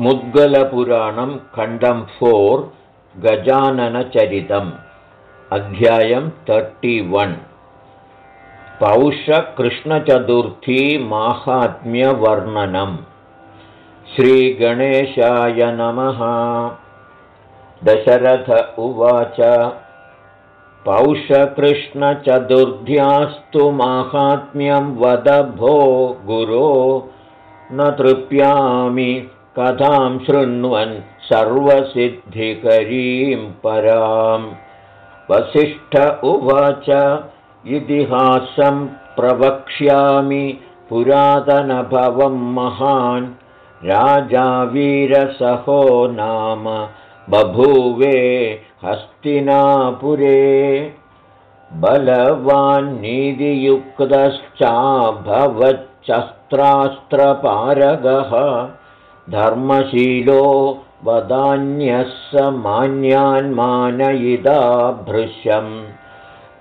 मुद्गलपुराणं खण्डं फोर् गजाननचरितम् अध्यायं तर्टिवन् पौषकृष्णचतुर्थी माहात्म्यवर्णनम्। श्रीगणेशाय नमः। दशरथ उवाच। पौषकृष्णचतुर्ध्यास्तु माहात्म्यं वद भो गुरो न तृप्यामि कथां शृण्वन् सर्वसिद्धिकरीं परां वसिष्ठ उवाच इतिहासं प्रवक्ष्यामि पुरातनभवं महान् राजा वीरसहो नाम बभूवे हस्तिनापुरे बलवान्निधियुक्तश्चाभवच्चस्त्रास्त्रपारगः धर्मशीलो वदान्यः स मान्यान्मानयिदा भृशम्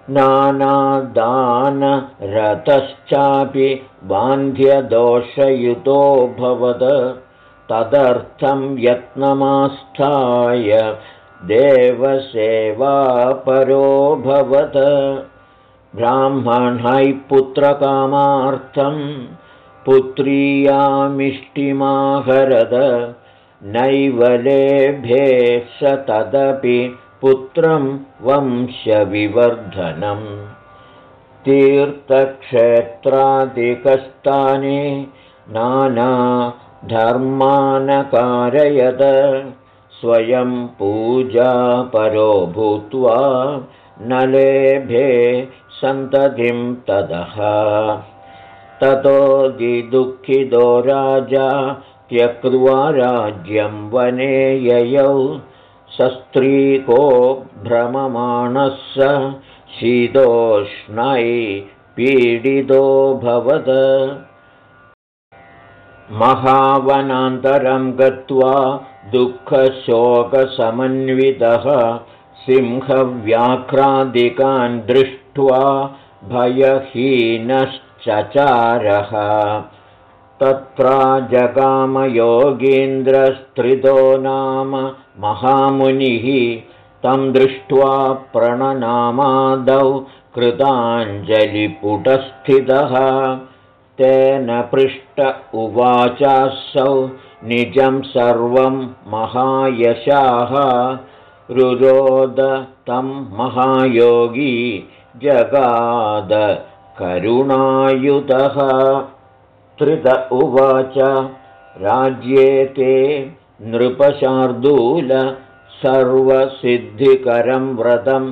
नानादानरतश्चापि बान्ध्यदोषयुतो भवद। तदर्थं यत्नमास्थाय देवसेवापरोऽभवत् ब्राह्मणैः पुत्रकामार्थं पुत्रीयामिष्टिमाहरद नैव लेभे स तदपि पुत्रं वंशविवर्धनम्। तीर्थक्षेत्रादिकस्थाने नानाधर्मानकारयद स्वयं पूजापरो भूत्वा न लेभे सन्ततिं ततः ततोदिदुःखितो राजा त्यक्त्वा राज्यं वने ययौ। सस्त्रीको भ्रममाणः स शीतोष्णै भवद। महावनान्तरं गत्वा दुःखशोकसमन्वितः सिंहव्याघ्रादिकान् दृष्ट्वा भयहीनश्चचारः तत्रा जगामयोगीन्द्रस्त्रितो नाम महामुनिः। तं दृष्ट्वा प्रणनामादौ कृताञ्जलिपुटस्थितः। तेन पृष्ट उवाचासौ निजं सर्वं महायशाः। रुरोद तं महायोगी जगाद करुणायुतः त्रित उवाच राज्ये ते नृपशार्दूल सर्वसिद्धिकरं व्रतं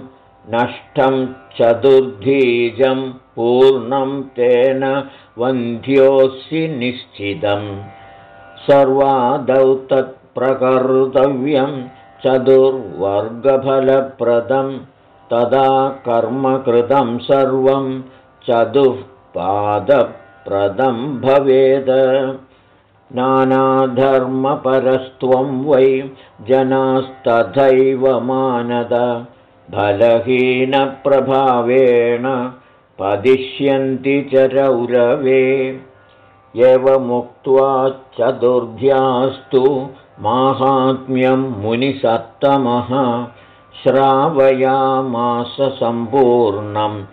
नष्टं चतुर्धीजं पूर्णं तेन वन्ध्योऽसि निश्चितम्। सर्वादौ तत्प्रकर्तव्यं चतुर्वर्गफलप्रदं तदा कर्मकृतं सर्वं चतुःपादप्रदं भवेद। नानाधर्मपरस्त्वं वै जनास्तथैव मानद। फलहीनप्रभावेण पदिष्यन्ति च रौरवे। एवमुक्त्वा चतुर्भ्यास्तु माहात्म्यं मुनिसत्तमः। श्रावयामाससम्पूर्णं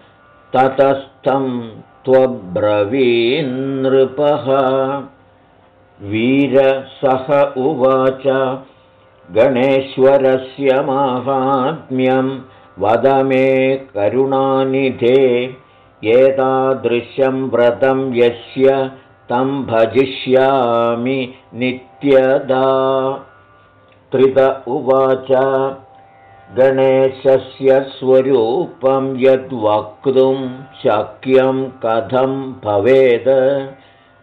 ततस्थं त्वब्रवीन्नृपः वीरसह उवाच गणेश्वरस्य माहात्म्यं वद मे करुणानिधे। एतादृशं व्रतं यस्य तं भजिष्यामि नित्यदा। त्रित उवाच गणेशस्य स्वरूपं यद्वक्तुं शक्यं कथं भवेद्?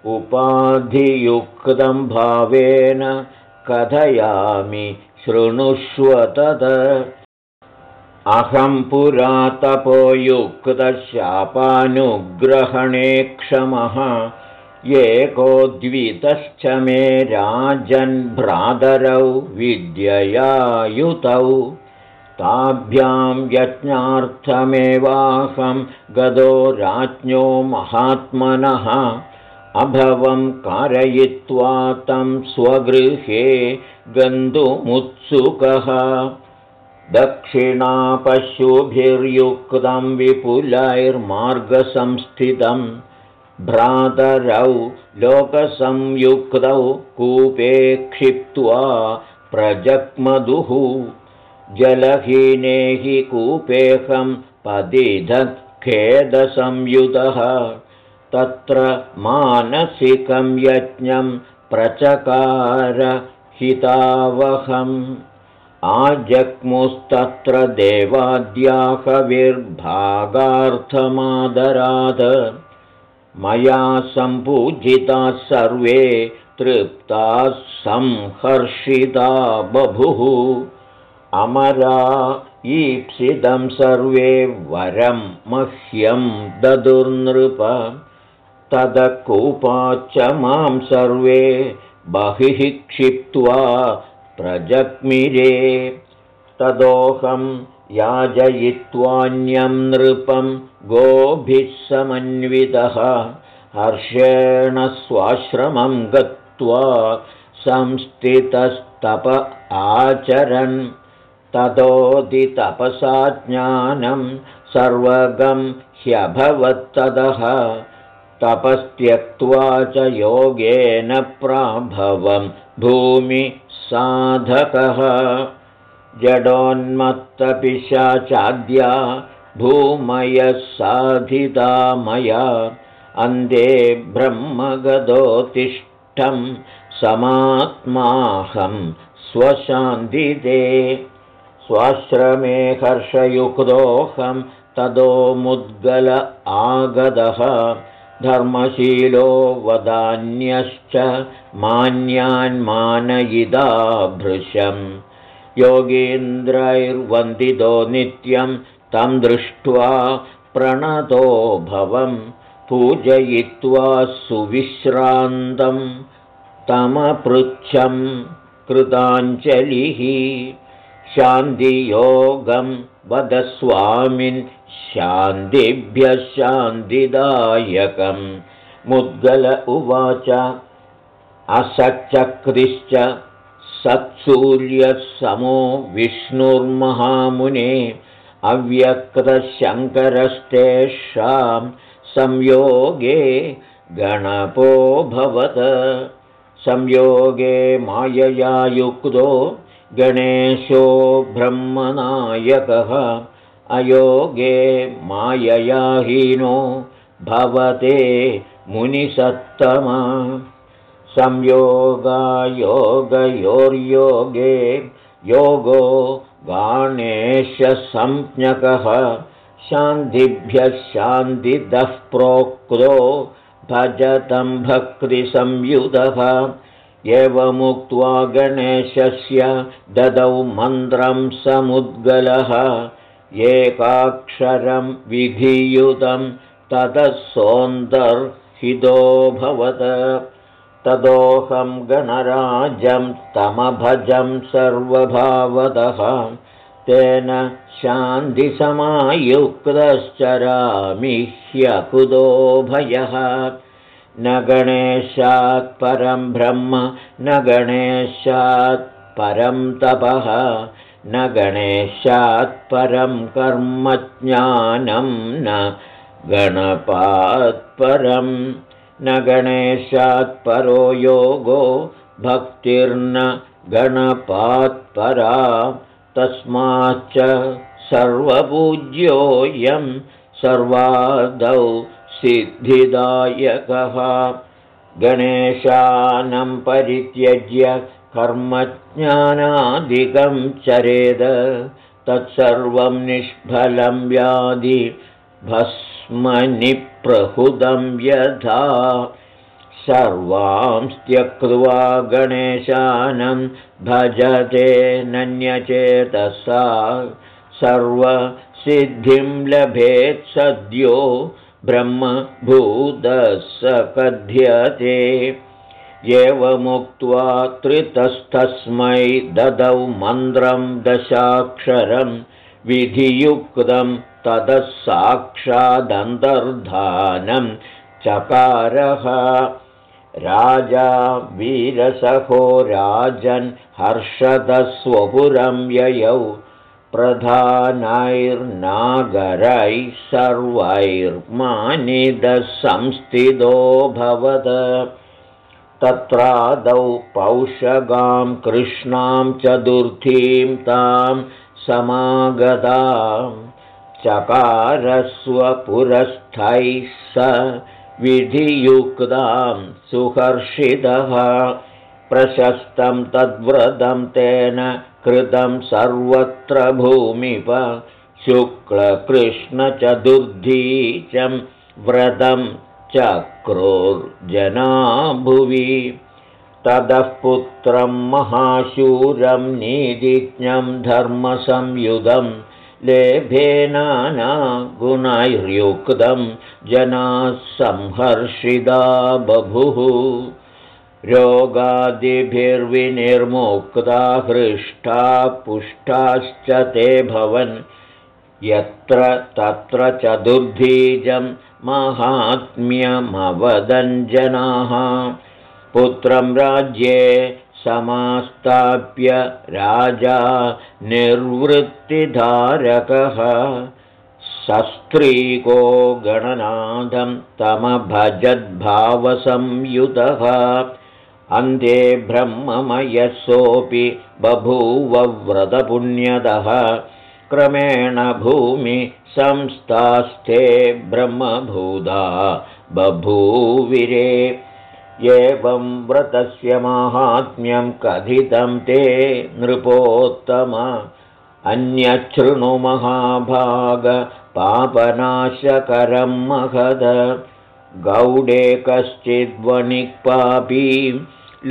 उपाधियुक्तं भावेन कथयामि शृणुष्व तद अहं पुरातपोयुक्तशापानुग्रहणे क्षमः एकोद्वितश्च मे राजन्भ्रातरौ विद्ययायुतौ ताभ्यां यज्ञार्थमेवाहं गदो राज्ञो महात्मनः। अभवं कारयित्वा तं स्वगृहे गन्तुमुत्सुकः। दक्षिणापशुभिर्युक्तं विपुलैर्मार्गसंस्थितं। भ्रातरौ लोकसंयुक्तौ कूपे क्षिप्त्वा प्रजग्मधुः जलहीने हि कूपेऽहं पदिधत्खेदसंयुतः तत्र मानसिकं यज्ञं प्रचकार हितावहम् आजग्मुस्तत्र देवाद्याहविर्भागार्थमादराद। मया सम्पूजिताः सर्वे तृप्ताः संहर्षिता बभुः अमरा ईप्सितं सर्वे वरं मह्यं ददुर्नृप। तदकूपाच्च मां सर्वे बहिः क्षिप्त्वा प्रजग्मिरे। तदोऽहं याजयित्वान्यं नृपं गोभिः समन्वितः। हर्षेण स्वाश्रमं गत्वा संस्थितस्तप आचरन् ततोदितपसा ज्ञानं सर्वगं ह्यभवत्तदः। तपस्त्यक्त्वा च योगेन प्राभवं भूमिसाधकः। जडोन्मत्तपिशाचाद्या भूमयः साधिता मया। अन्ते ब्रह्मगदोतिष्ठं समात्माहं स्वशान्तिते स्वाश्रमे हर्षयुक्तोऽहं तदो मुद्गल आगतः धर्मशीलो वदान्यश्च मान्यान्मानयिदा भृशम्। योगीन्द्रैर्वन्दितो नित्यं तं दृष्ट्वा प्रणतो भवं पूजयित्वा सुविश्रान्तं तमपृच्छं कृताञ्जलिः शान्तियोगं वदस्वामिन् शान्तिभ्यः शान्तिदायकं मुद्गल उवाच असच्चक्रिश्च सत्सूर्यः समो विष्णुर्महामुने अव्यक्तशङ्करस्तेषां संयोगे गणपोऽभवत् संयोगे मायया युक्तो गणेशो ब्रह्मनायकः अयोगे माययाहीनो भवते मुनिसत्तमा। संयोगायोगयोर्योगे योगो गाणेशसंज्ञकः शान्तिभ्यः शान्तिदः प्रोक्तो भजतं भक्तिसंयुतः एवमुक्त्वा गणेशस्य ददौ मन्त्रं समुद्गलः एकाक्षरं विधियुतं ततः सोऽन्तर्हितोऽभवत् तदोऽहं गणराजं तमभजं सर्वभावतः तेन शान्तिसमायुक्तश्चरामि ह्यकुतो भयः न गणेशात् परं ब्रह्म न गणेशात् परं तपः न गणेशात् परं कर्मज्ञानं न गणपात्परम् न गणेशात्परो योगो भक्तिर्न गणपात्परा तस्माच्च सर्वपूज्योऽयं सर्वादौ सिद्धिदायकः। गणेशानं परित्यज्य कर्मज्ञानादिकं चरेद। तत्सर्वं निष्फलं व्याधि भस्मनिप्रहुदं यथा सर्वां त्यक्त्वा गणेशानं भजते नन्यचेतसा। सर्वसिद्धिं लभेत् सद्यो ब्रह्मभूतः कथ्यते एवमुक्त्वा त्रितस्तस्मै ददौ मन्त्रं दशाक्षरं विधियुक्तं ततः साक्षादन्तर्धानं चकारः। राजा वीरसखो राजन् हर्षदस्वपुरं ययौ प्रधानैर्नागरैः सर्वैर्मानिदसंस्थितोऽभवद तत्रादौ पौषगां कृष्णां चतुर्थीं तां समागतां। चकारस्वपुरस्थैः स विधियुक्तां सुहर्षितः। प्रशस्तं तद्व्रतं तेन कृतं सर्वत्र भूमिप शुक्लकृष्णचतुर्धीचं व्रतं चक्रोर्जना भुवि ततः पुत्रं महाशूरं नीतिज्ञं धर्मसंयुधं लेभेनानागुणैर्युक्तं जनाः संहर्षिदा बभुः रोगादिभिर्विनिर्मुक्ता हृष्टा पुष्टाश्च ते भवन्। यत्र तत्र चतुर्धीजं माहात्म्यमवदञ्जनाः। पुत्रं राज्ये समास्ताप्य राजा निर्वृत्तिधारकः। सस्त्रीको गणनाथं तमभजद्भावसंयुतः अन्ते ब्रह्ममयसोऽपि बभूवव्रतपुण्यदः क्रमेण भूमि संस्थास्थे ब्रह्मभूता बभूविरे। एवं व्रतस्य माहात्म्यं कथितं ते नृपोत्तम। अन्यच्छृणुमहाभागपापनाशकरं महद गौडे कश्चिद्वणिक्पापी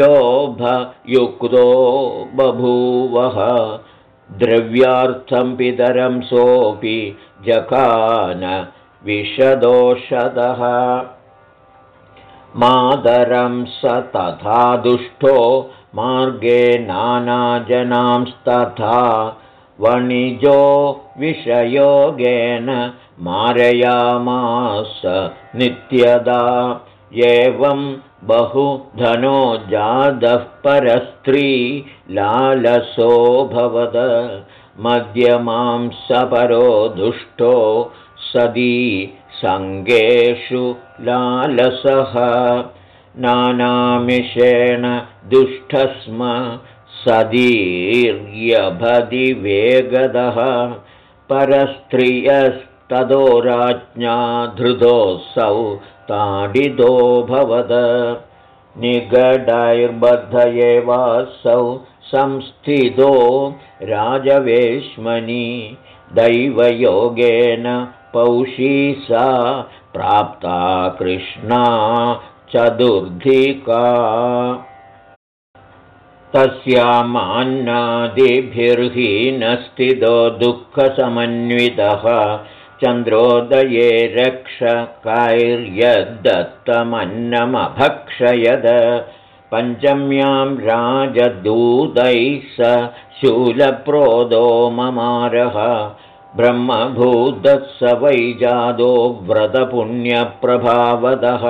लोभयुक्तो बभूवः द्रव्यार्थं पितरं सोऽपि जखान विशदोषदः मातरं स तथा दुष्टो मार्गे नानाजनांस्तथा वणिजो विषयोगेन मारयामास नित्यदा। एवं बहुधनो जातः परस्त्री लालसोऽभवद मध्यमां सपरो दुष्टो सदी सङ्गेषु लालसः। नानामिषेण दुष्टस्म सदीर्यभदिवेगदः परस्त्रियस्ततो राज्ञा धृतोऽसौ ताडितोऽभवद निगडैर्बद्ध एवासौ संस्थितो राजवेश्मनि दैवयोगेन पौषी सा प्राप्ता कृष्णा चतुर्धिका तस्यामान्नादिभिर्हीनस्थितो दुःखसमन्वितः। चन्द्रोदये रक्षकैर्यद्दत्तमन्नमभक्षयद पञ्चम्यां राजदूतैः स शूलप्रोदो ममारः। ब्रह्मभूतः स वैजादो व्रतपुण्यप्रभावदः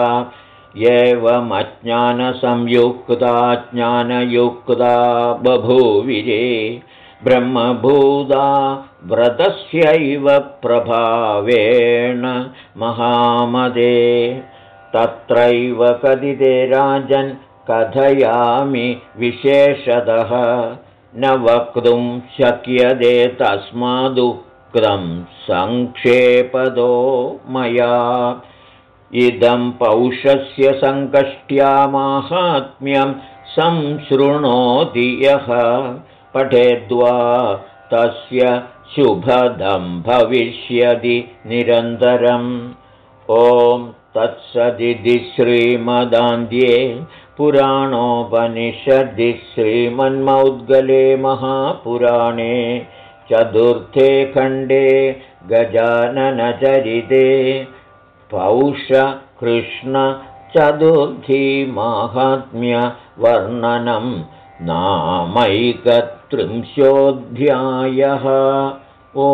एवमज्ञानसंयुक्ता ज्ञानयुक्ता बभूविरे ब्रह्मभूता व्रतस्यैव प्रभावेण महामदे। तत्रैव कथिते राजन् कथयामि विशेषतः। न वक्तुं शक्यते तस्मादुक्तं सङ्क्षेपदो मया इदं पौषस्य सङ्कष्ट्या माहात्म्यं संशृणोति यः। पठेद्वा तस्य शुभदं भविष्यति निरन्तरम्। ॐ तत्सदिति श्रीमदान्ध्ये पुराणोपनिषदि श्रीमन्मौद्गले महापुराणे चतुर्थे खण्डे गजाननचरिते पौषकृष्णचतुर्थीमाहात्म्यवर्णनं नामैकत्रिंशोऽध्यायः। ओ